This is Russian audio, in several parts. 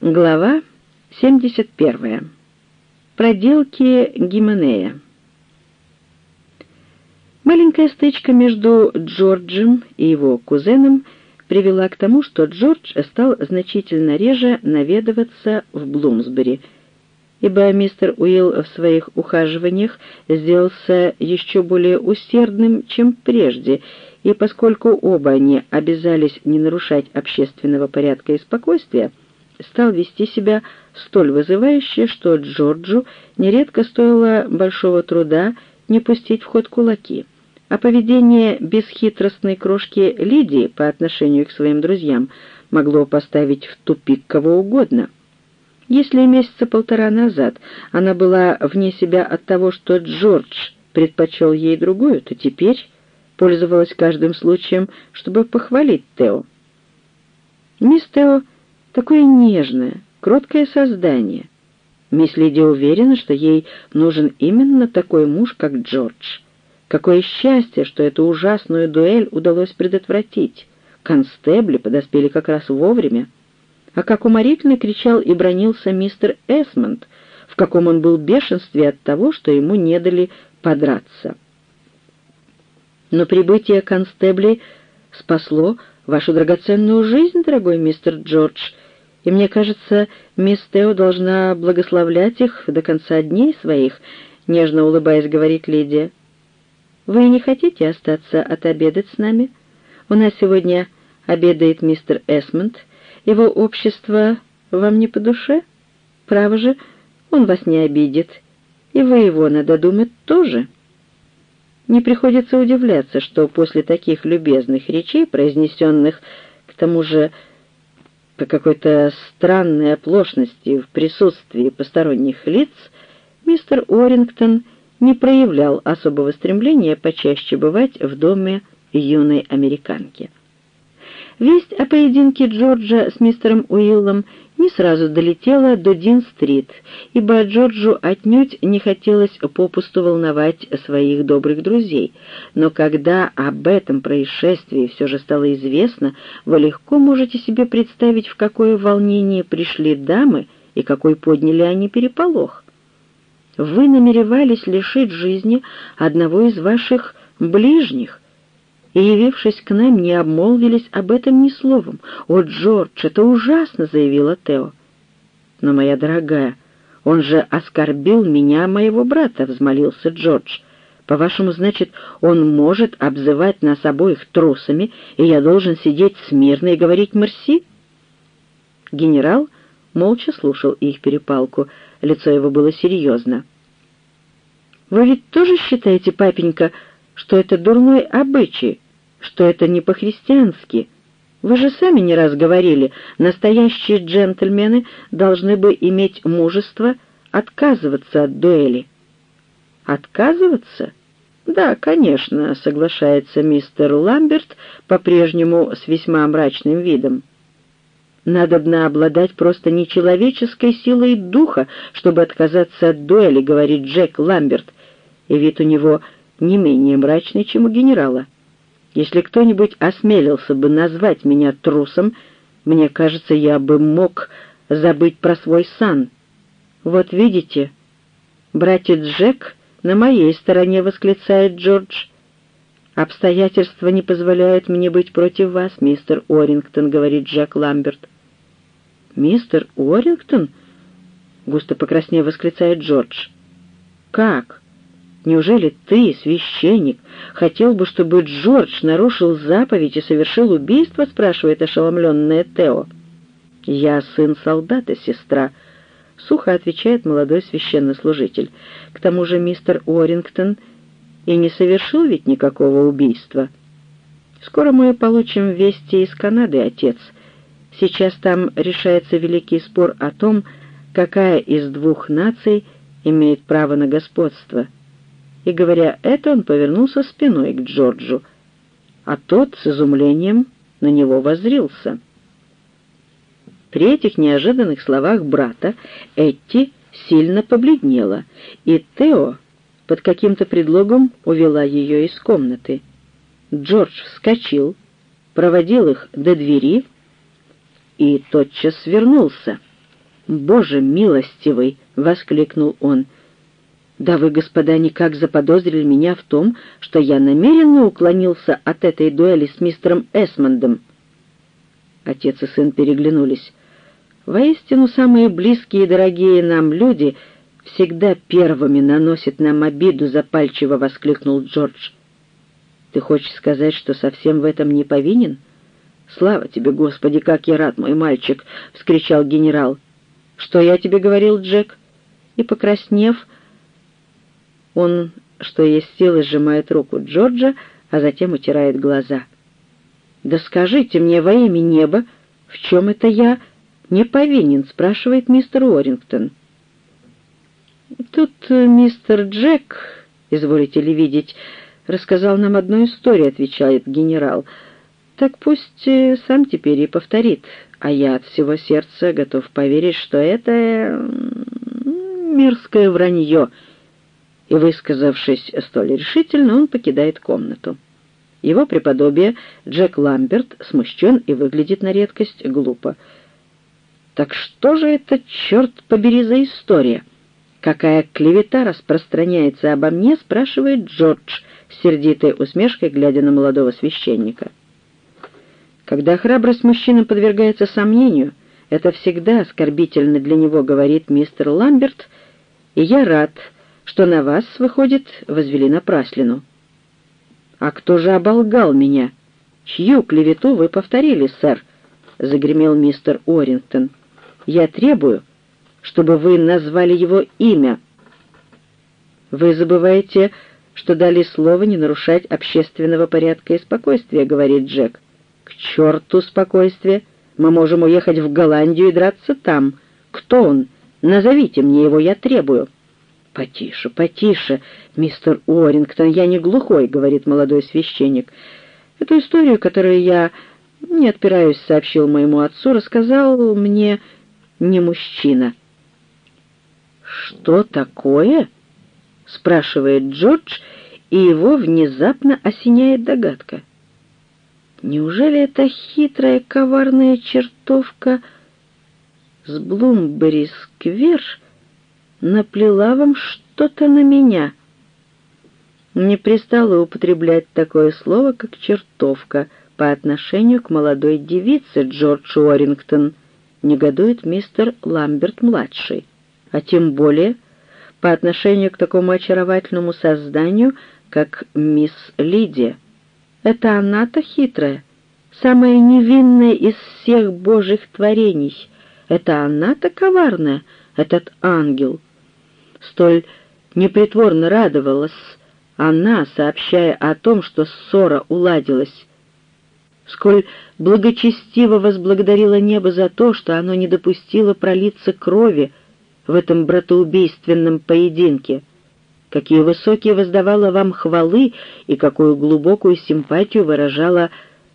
Глава 71. Проделки Гименея. Маленькая стычка между Джорджем и его кузеном привела к тому, что Джордж стал значительно реже наведываться в Блумсбери, ибо мистер Уилл в своих ухаживаниях сделался еще более усердным, чем прежде, и поскольку оба они обязались не нарушать общественного порядка и спокойствия, стал вести себя столь вызывающе, что Джорджу нередко стоило большого труда не пустить в ход кулаки. А поведение бесхитростной крошки Лидии по отношению к своим друзьям могло поставить в тупик кого угодно. Если месяца полтора назад она была вне себя от того, что Джордж предпочел ей другую, то теперь пользовалась каждым случаем, чтобы похвалить Тео. Мисс Тео Такое нежное, кроткое создание. Мисс Лиди уверена, что ей нужен именно такой муж, как Джордж. Какое счастье, что эту ужасную дуэль удалось предотвратить. Констебли подоспели как раз вовремя. А как уморительно кричал и бронился мистер Эсмонд, в каком он был бешенстве от того, что ему не дали подраться. Но прибытие констеблей спасло вашу драгоценную жизнь, дорогой мистер Джордж, и мне кажется, мисс Тео должна благословлять их до конца дней своих», — нежно улыбаясь, говорит Лидия. «Вы не хотите остаться отобедать с нами? У нас сегодня обедает мистер Эсмонд. Его общество вам не по душе? Право же, он вас не обидит. И вы его, надо думать, тоже». Не приходится удивляться, что после таких любезных речей, произнесенных к тому же по какой-то странной оплошности в присутствии посторонних лиц, мистер Уоррингтон не проявлял особого стремления почаще бывать в доме юной американки. Весть о поединке Джорджа с мистером Уиллом не сразу долетела до Дин-стрит, ибо Джорджу отнюдь не хотелось попусту волновать своих добрых друзей. Но когда об этом происшествии все же стало известно, вы легко можете себе представить, в какое волнение пришли дамы и какой подняли они переполох. Вы намеревались лишить жизни одного из ваших ближних — и, явившись к нам, не обмолвились об этом ни словом. «О, Джордж, это ужасно!» — заявила Тео. «Но, моя дорогая, он же оскорбил меня, моего брата», — взмолился Джордж. «По-вашему, значит, он может обзывать нас обоих трусами, и я должен сидеть смирно и говорить «мерси»?» Генерал молча слушал их перепалку, лицо его было серьезно. «Вы ведь тоже считаете, папенька, что это дурной обычай, что это не по-христиански. Вы же сами не раз говорили, настоящие джентльмены должны бы иметь мужество отказываться от дуэли. Отказываться? Да, конечно, соглашается мистер Ламберт, по-прежнему с весьма мрачным видом. Надобно обладать просто нечеловеческой силой духа, чтобы отказаться от дуэли, говорит Джек Ламберт, и вид у него не менее мрачный, чем у генерала. Если кто-нибудь осмелился бы назвать меня трусом, мне кажется, я бы мог забыть про свой сан. Вот видите, братец Джек на моей стороне, восклицает Джордж. «Обстоятельства не позволяют мне быть против вас, мистер Орингтон», — говорит Джек Ламберт. «Мистер Орингтон?» — густо покраснев восклицает Джордж. «Как? Неужели ты, священник, хотел бы, чтобы Джордж нарушил заповедь и совершил убийство?» — спрашивает ошеломленная Тео. «Я сын солдата, сестра», — сухо отвечает молодой священнослужитель. «К тому же мистер Уоррингтон и не совершил ведь никакого убийства. Скоро мы получим вести из Канады, отец. Сейчас там решается великий спор о том, какая из двух наций имеет право на господство» и, говоря это, он повернулся спиной к Джорджу, а тот с изумлением на него воззрился. При этих неожиданных словах брата Этти сильно побледнела, и Тео под каким-то предлогом увела ее из комнаты. Джордж вскочил, проводил их до двери и тотчас вернулся. «Боже милостивый!» — воскликнул он. «Да вы, господа, никак заподозрили меня в том, что я намеренно уклонился от этой дуэли с мистером Эсмондом». Отец и сын переглянулись. Воистину, самые близкие и дорогие нам люди всегда первыми наносят нам обиду, запальчиво воскликнул Джордж. Ты хочешь сказать, что совсем в этом не повинен? Слава тебе, Господи, как я рад, мой мальчик! вскричал генерал. «Что я тебе говорил, Джек?» И, покраснев, он, что есть силы, сжимает руку Джорджа, а затем утирает глаза. «Да скажите мне во имя неба, в чем это я не повинен?» — спрашивает мистер Уоррингтон. «Тут э, мистер Джек, изволите ли видеть, рассказал нам одну историю», — отвечает генерал. «Так пусть э, сам теперь и повторит а я от всего сердца готов поверить, что это мерзкое вранье». И, высказавшись столь решительно, он покидает комнату. Его преподобие Джек Ламберт смущен и выглядит на редкость глупо. «Так что же это, черт побери, за история? Какая клевета распространяется обо мне?» — спрашивает Джордж, сердитой усмешкой, глядя на молодого священника. Когда храбрость мужчины подвергается сомнению, это всегда оскорбительно для него, говорит мистер Ламберт, и я рад, что на вас, выходит, возвели напраслину. «А кто же оболгал меня? Чью клевету вы повторили, сэр?» — загремел мистер Орингтон. «Я требую, чтобы вы назвали его имя». «Вы забываете, что дали слово не нарушать общественного порядка и спокойствия», — говорит Джек. «К черту спокойствие! Мы можем уехать в Голландию и драться там. Кто он? Назовите мне его, я требую». «Потише, потише, мистер Уоррингтон, я не глухой», — говорит молодой священник. «Эту историю, которую я, не отпираюсь, сообщил моему отцу, рассказал мне не мужчина». «Что такое?» — спрашивает Джордж, и его внезапно осеняет догадка. Неужели эта хитрая коварная чертовка с Блумбери-сквер наплела вам что-то на меня? Не пристало употреблять такое слово, как «чертовка» по отношению к молодой девице Джордж Уоррингтон, негодует мистер Ламберт-младший, а тем более по отношению к такому очаровательному созданию, как мисс Лидия. Это она-то хитрая, самая невинная из всех божьих творений. Это она-то коварная, этот ангел. Столь непритворно радовалась она, сообщая о том, что ссора уладилась. Сколь благочестиво возблагодарила небо за то, что оно не допустило пролиться крови в этом братоубийственном поединке какие высокие воздавала вам хвалы и какую глубокую симпатию выражала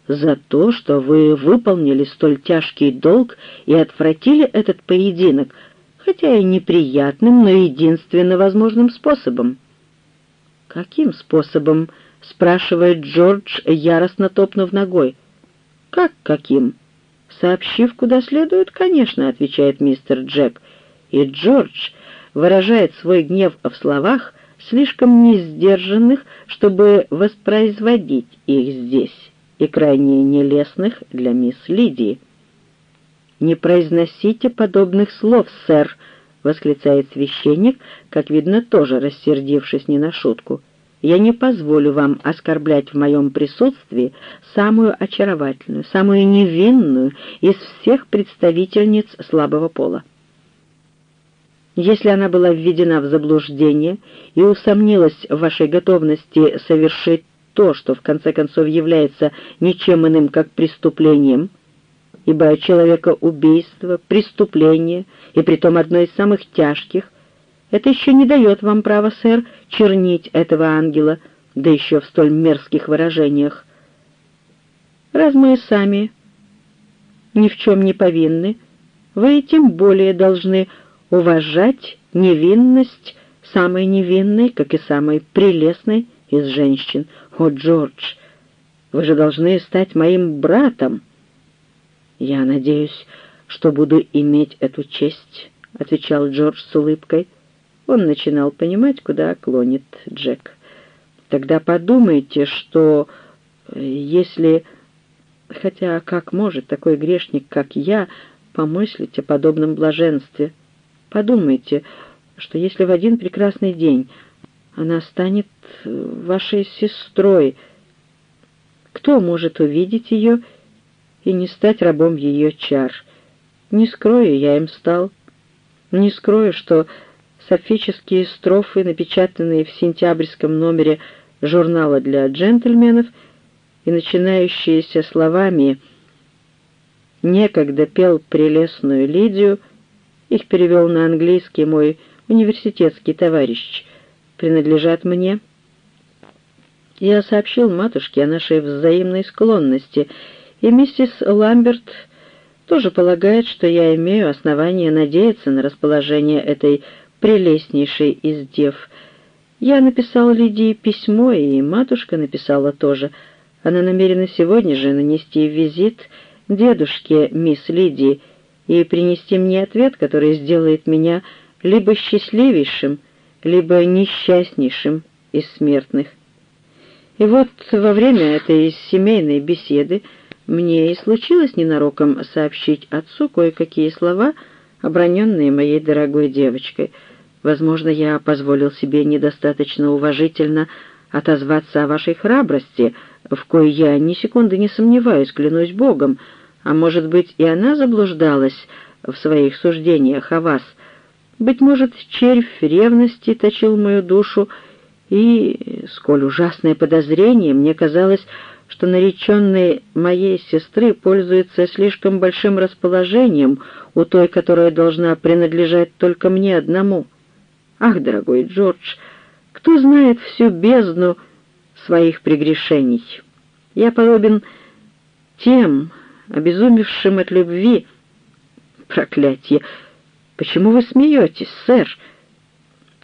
за то, что вы выполнили столь тяжкий долг и отвратили этот поединок, хотя и неприятным, но единственно возможным способом. «Каким способом?» — спрашивает Джордж, яростно топнув ногой. «Как каким?» «Сообщив, куда следует, конечно», — отвечает мистер Джек. И Джордж выражает свой гнев в словах, слишком несдержанных, чтобы воспроизводить их здесь, и крайне нелестных для мисс Лидии. «Не произносите подобных слов, сэр!» — восклицает священник, как видно, тоже рассердившись не на шутку. «Я не позволю вам оскорблять в моем присутствии самую очаровательную, самую невинную из всех представительниц слабого пола. Если она была введена в заблуждение и усомнилась в вашей готовности совершить то, что в конце концов является ничем иным, как преступлением, ибо человекоубийство, преступление, и притом одно из самых тяжких, это еще не дает вам права, сэр, чернить этого ангела, да еще в столь мерзких выражениях. Раз мы сами ни в чем не повинны, вы тем более должны уважать невинность самой невинной, как и самой прелестной из женщин. О, Джордж, вы же должны стать моим братом. Я надеюсь, что буду иметь эту честь», — отвечал Джордж с улыбкой. Он начинал понимать, куда клонит Джек. «Тогда подумайте, что э, если...» Хотя как может такой грешник, как я, помыслить о подобном блаженстве? Подумайте, что если в один прекрасный день она станет э, вашей сестрой, кто может увидеть ее и не стать рабом ее чар? Не скрою, я им стал. Не скрою, что сапфические строфы, напечатанные в сентябрьском номере журнала для джентльменов и начинающиеся словами «некогда пел прелестную Лидию», их перевел на английский мой университетский товарищ, принадлежат мне. Я сообщил матушке о нашей взаимной склонности, и миссис Ламберт тоже полагает, что я имею основание надеяться на расположение этой прелестнейшей из дев. Я написал Лидии письмо, и матушка написала тоже. Она намерена сегодня же нанести визит дедушке мисс Лидии и принести мне ответ, который сделает меня либо счастливейшим, либо несчастнейшим из смертных. И вот во время этой семейной беседы мне и случилось ненароком сообщить отцу кое-какие слова, оброненные моей дорогой девочкой. Возможно, я позволил себе недостаточно уважительно отозваться о вашей храбрости, в коей я ни секунды не сомневаюсь, клянусь Богом, а может быть, и она заблуждалась в своих суждениях о вас. Быть может, червь ревности точил мою душу, и, сколь ужасное подозрение, мне казалось, что нареченный моей сестры пользуется слишком большим расположением у той, которая должна принадлежать только мне одному. Ах, дорогой Джордж, кто знает всю бездну своих прегрешений? Я подобен тем, обезумевшим от любви. Проклятье! Почему вы смеетесь, сэр?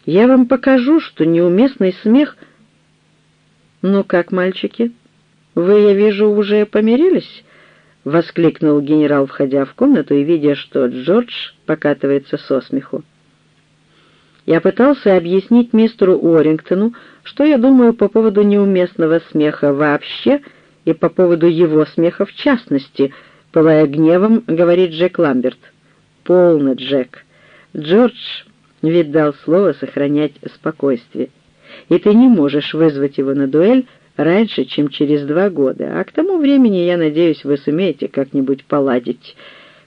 Я вам покажу, что неуместный смех... Ну как, мальчики, вы, я вижу, уже помирились? — воскликнул генерал, входя в комнату и видя, что Джордж покатывается со смеху. Я пытался объяснить мистеру Уоррингтону, что я думаю по поводу неуместного смеха вообще и по поводу его смеха в частности, пылая гневом, говорит Джек Ламберт. «Полно, Джек. Джордж ведь дал слово сохранять спокойствие, и ты не можешь вызвать его на дуэль раньше, чем через два года, а к тому времени, я надеюсь, вы сумеете как-нибудь поладить.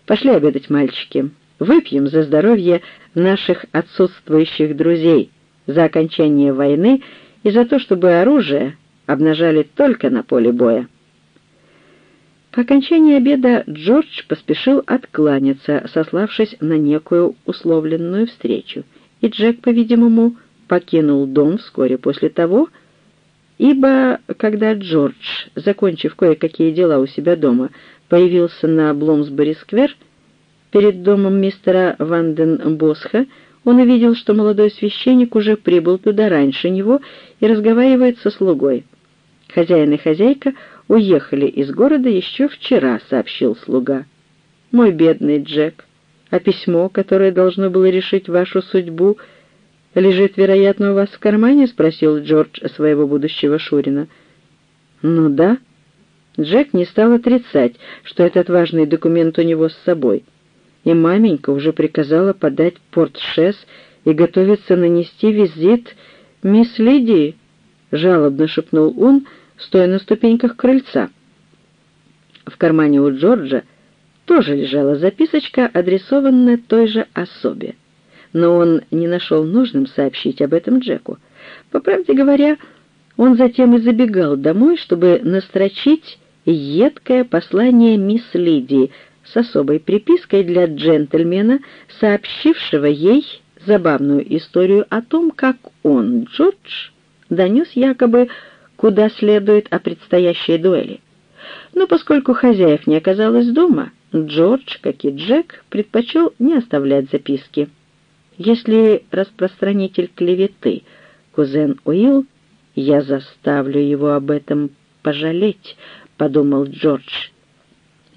Пошли обедать, мальчики. Выпьем за здоровье наших отсутствующих друзей, за окончание войны и за то, чтобы оружие обнажали только на поле боя. По окончании обеда Джордж поспешил откланяться, сославшись на некую условленную встречу, и Джек, по-видимому, покинул дом вскоре после того, ибо когда Джордж, закончив кое-какие дела у себя дома, появился на Бломсбери-сквер перед домом мистера Ванденбосха, он увидел, что молодой священник уже прибыл туда раньше него и разговаривает со слугой. Хозяин и хозяйка уехали из города еще вчера», — сообщил слуга. «Мой бедный Джек, а письмо, которое должно было решить вашу судьбу, лежит, вероятно, у вас в кармане?» — спросил Джордж своего будущего Шурина. «Ну да». Джек не стал отрицать, что этот важный документ у него с собой, и маменька уже приказала подать портшес и готовится нанести визит мисс Лидии, — жалобно шепнул он, — стоя на ступеньках крыльца. В кармане у Джорджа тоже лежала записочка, адресованная той же особе. Но он не нашел нужным сообщить об этом Джеку. По правде говоря, он затем и забегал домой, чтобы настрочить едкое послание мисс Лидии с особой припиской для джентльмена, сообщившего ей забавную историю о том, как он, Джордж, донес якобы куда следует о предстоящей дуэли. Но поскольку хозяев не оказалось дома, Джордж, как и Джек, предпочел не оставлять записки. Если распространитель клеветы — кузен Уилл, я заставлю его об этом пожалеть, — подумал Джордж.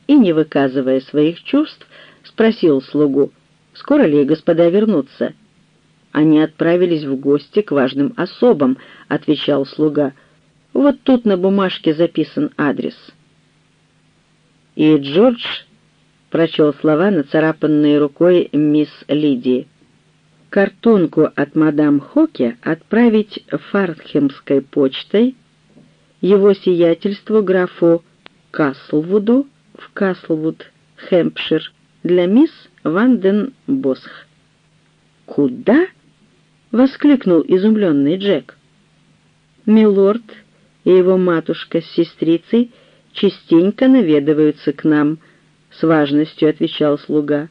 И, не выказывая своих чувств, спросил слугу, скоро ли господа вернутся. «Они отправились в гости к важным особам», — отвечал слуга. «Вот тут на бумажке записан адрес». И Джордж прочел слова, нацарапанные рукой мисс Лидии. Картонку от мадам Хоке отправить Фартхемской почтой его сиятельству графу Каслвуду в Каслвуд, Хэмпшир, для мисс Ванден Босх. «Куда?» — воскликнул изумленный Джек. «Милорд и его матушка с сестрицей частенько наведываются к нам», — с важностью отвечал слуга.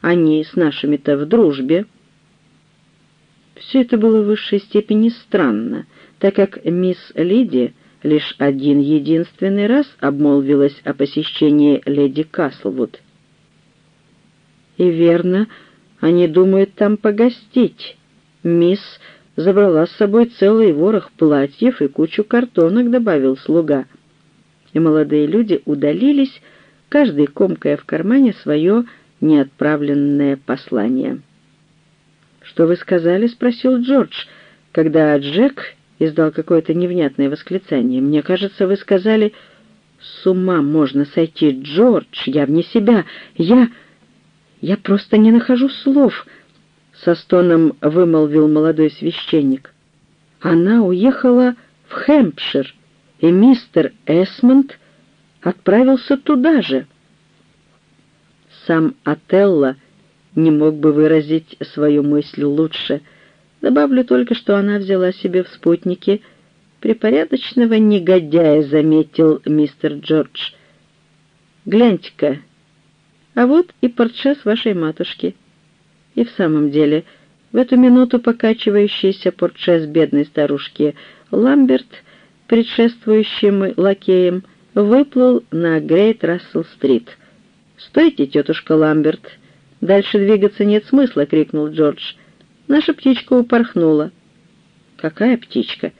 «Они с нашими-то в дружбе». Все это было в высшей степени странно, так как мисс Лиди лишь один единственный раз обмолвилась о посещении леди Каслвуд. «И верно, они думают там погостить. Мисс забрала с собой целый ворох платьев и кучу картонок», — добавил слуга. И молодые люди удалились, каждый комкая в кармане свое неотправленное послание. «Что вы сказали?» — спросил Джордж, когда Джек издал какое-то невнятное восклицание. «Мне кажется, вы сказали...» «С ума можно сойти, Джордж! Я вне себя! Я... я просто не нахожу слов!» Со стоном вымолвил молодой священник. «Она уехала в Хэмпшир, и мистер Эсмонд отправился туда же». Сам Отелло не мог бы выразить свою мысль лучше. Добавлю только, что она взяла себе в спутники припорядочного негодяя, заметил мистер Джордж. «Гляньте-ка, а вот и портшес вашей матушки». И в самом деле, в эту минуту покачивающийся портшес бедной старушки Ламберт, предшествующим лакеем, выплыл на Грейт Рассел-стрит. «Стойте, тетушка Ламберт!» «Дальше двигаться нет смысла!» — крикнул Джордж. «Наша птичка упорхнула». «Какая птичка?»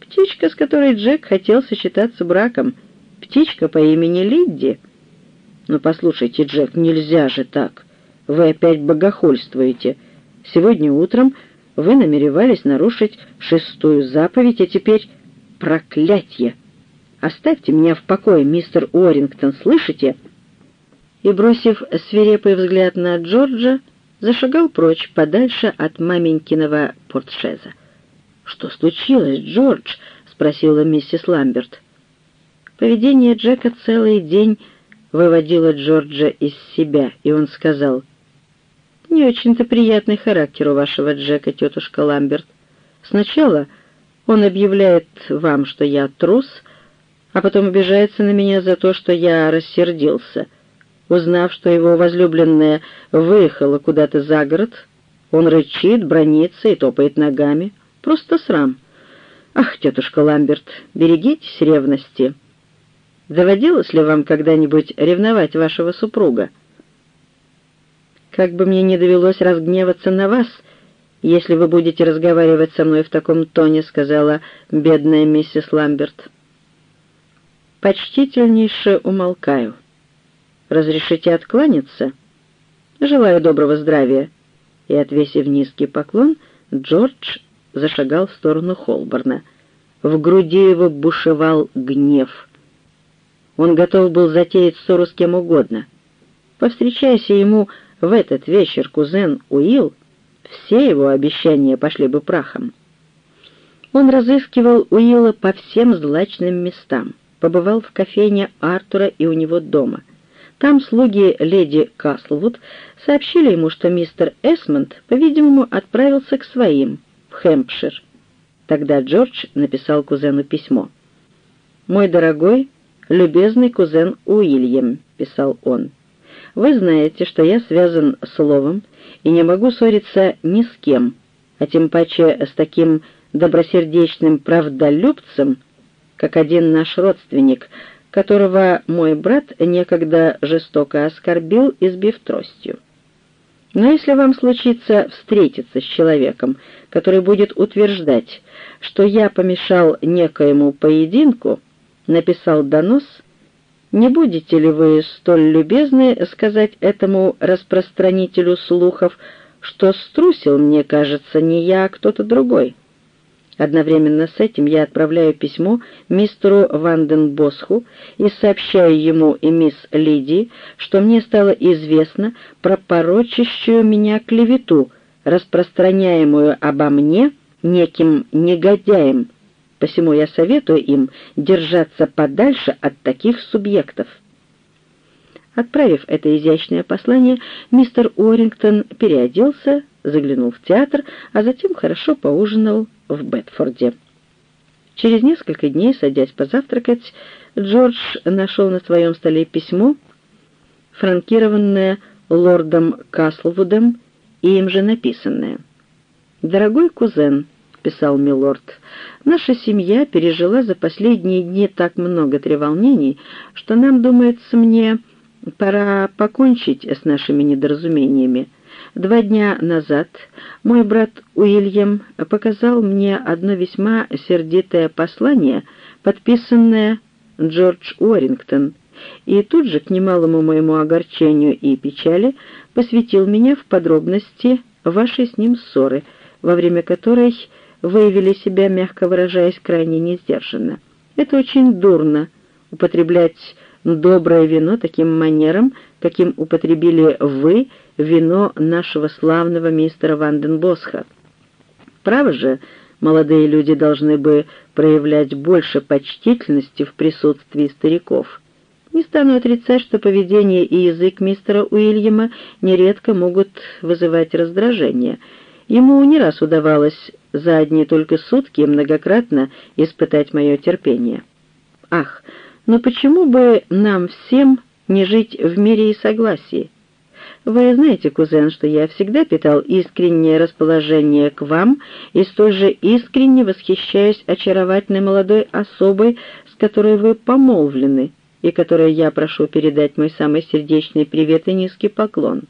«Птичка, с которой Джек хотел сочетаться браком. Птичка по имени Лидди». «Ну, послушайте, Джек, нельзя же так. Вы опять богохульствуете. Сегодня утром вы намеревались нарушить шестую заповедь, а теперь проклятье! Оставьте меня в покое, мистер Уоррингтон, слышите?» И, бросив свирепый взгляд на Джорджа, зашагал прочь, подальше от маменькиного портшеза. «Что случилось, Джордж?» — спросила миссис Ламберт. Поведение Джека целый день выводило Джорджа из себя, и он сказал, «Не очень-то приятный характер у вашего Джека, тетушка Ламберт. Сначала он объявляет вам, что я трус, а потом обижается на меня за то, что я рассердился». Узнав, что его возлюбленная выехала куда-то за город, он рычит, бронится и топает ногами. Просто срам. Ах, тетушка Ламберт, берегитесь ревности. Доводилось ли вам когда-нибудь ревновать вашего супруга? Как бы мне не довелось разгневаться на вас, если вы будете разговаривать со мной в таком тоне, сказала бедная миссис Ламберт. Почтительнейше умолкаю. Разрешите откланяться? Желаю доброго здравия». И, отвесив низкий поклон, Джордж зашагал в сторону Холборна. В груди его бушевал гнев. Он готов был затеять ссору с кем угодно. Повстречайся ему в этот вечер кузен Уилл, все его обещания пошли бы прахом. Он разыскивал Уилла по всем злачным местам, побывал в кофейне Артура и у него дома — там слуги леди Каслвуд сообщили ему, что мистер Эсмонд, по-видимому, отправился к своим, в Хэмпшир. Тогда Джордж написал кузену письмо. «Мой дорогой, любезный кузен Уильям», — писал он, — «вы знаете, что я связан словом и не могу ссориться ни с кем, а тем паче с таким добросердечным правдолюбцем, как один наш родственник, которого мой брат некогда жестоко оскорбил, избив тростью. Но если вам случится встретиться с человеком, который будет утверждать, что я помешал некоему поединку, написал донос, Не будете ли вы столь любезны сказать этому распространителю слухов, что струсил, мне кажется, не я, а кто-то другой?» Одновременно с этим я отправляю письмо мистеру Ванденбосху и сообщаю ему и мисс Лидии, что мне стало известно про порочащую меня клевету, распространяемую обо мне неким негодяем. Посему я советую им держаться подальше от таких субъектов. Отправив это изящное послание, мистер Уоррингтон переоделся, заглянул в театр, а затем хорошо поужинал в Бетфорде. Через несколько дней, садясь позавтракать, Джордж нашел на своем столе письмо, франкированное лордом Каслвудом и им же написанное. «Дорогой кузен», — писал милорд, — «наша семья пережила за последние дни так много треволнений, что нам, думается мне, пора покончить с нашими недоразумениями. Два дня назад мой брат Уильям показал мне одно весьма сердитое послание, подписанное Джордж Уоррингтон, и тут же, к немалому моему огорчению и печали, посвятил меня в подробности вашей с ним ссоры, во время которой выявили себя, мягко выражаясь, крайне несдержанно. Это очень дурно — употреблять доброе вино таким манером, каким употребили вы вино нашего славного мистера Ванденбосха. Право же, молодые люди должны бы проявлять больше почтительности в присутствии стариков. Не стану отрицать, что поведение и язык мистера Уильяма нередко могут вызывать раздражение. Ему не раз удавалось за одни только сутки многократно испытать мое терпение. Ах, но почему бы нам всем не жить в мире и согласии? Вы знаете, кузен, что я всегда питал искреннее расположение к вам и столь же искренне восхищаюсь очаровательной молодой особой, с которой вы помолвлены, и которой я прошу передать мой самый сердечный привет и низкий поклон.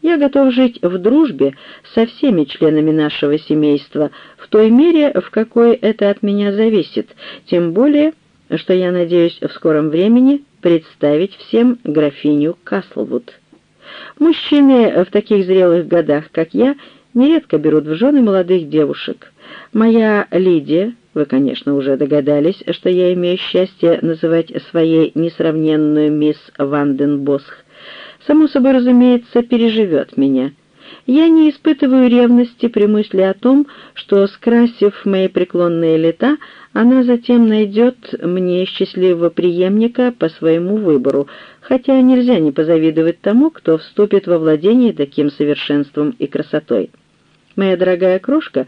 Я готов жить в дружбе со всеми членами нашего семейства в той мере, в какой это от меня зависит, тем более что я надеюсь в скором времени представить всем графиню Каслвуд. Мужчины в таких зрелых годах, как я, нередко берут в жены молодых девушек. Моя Лидия, вы, конечно, уже догадались, что я имею счастье называть своей несравненную мисс Ванденбосх, само собой, разумеется, переживет меня. Я не испытываю ревности при мысли о том, что, скрасив мои преклонные лета, она затем найдет мне счастливого преемника по своему выбору, хотя нельзя не позавидовать тому, кто вступит во владение таким совершенством и красотой. Моя дорогая крошка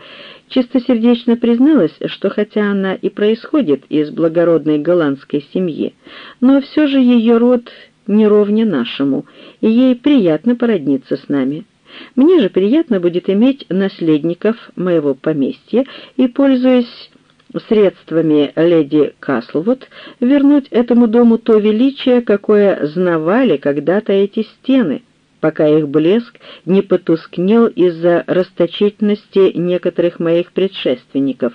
чистосердечно призналась, что хотя она и происходит из благородной голландской семьи, но все же ее род не ровня нашему, и ей приятно породниться с нами. Мне же приятно будет иметь наследников моего поместья и, пользуясь средствами леди Каслвуд вернуть этому дому то величие, какое знавали когда-то эти стены, пока их блеск не потускнел из-за расточительности некоторых моих предшественников.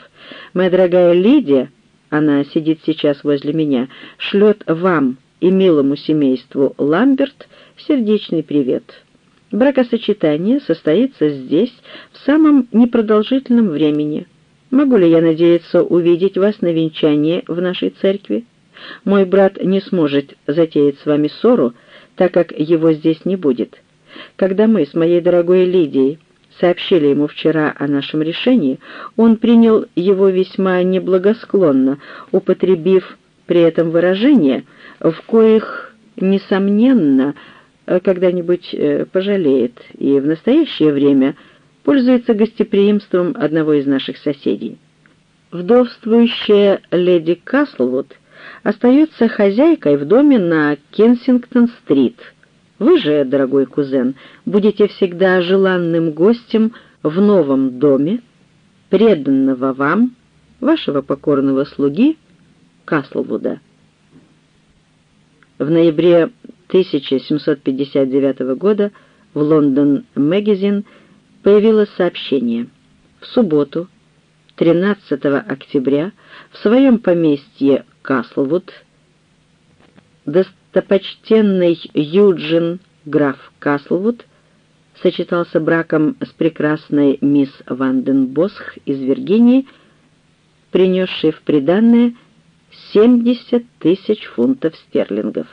Моя дорогая Лидия, она сидит сейчас возле меня, шлет вам и милому семейству Ламберт сердечный привет. Бракосочетание состоится здесь в самом непродолжительном времени — Могу ли я надеяться увидеть вас на венчании в нашей церкви? Мой брат не сможет затеять с вами ссору, так как его здесь не будет. Когда мы с моей дорогой Лидией сообщили ему вчера о нашем решении, он принял его весьма неблагосклонно, употребив при этом выражения, в коих, несомненно, когда-нибудь э, пожалеет, и в настоящее время – пользуется гостеприимством одного из наших соседей. Вдовствующая леди Каслвуд остается хозяйкой в доме на Кенсингтон-стрит. Вы же, дорогой кузен, будете всегда желанным гостем в новом доме, преданного вам, вашего покорного слуги Каслвуда. В ноябре 1759 года в Лондон Magazine появилось сообщение. В субботу, 13 октября, в своем поместье Каслвуд, достопочтенный Юджин граф Каслвуд сочетался браком с прекрасной мисс Ванденбосх из Виргинии, принесшей в приданное 70 тысяч фунтов стерлингов.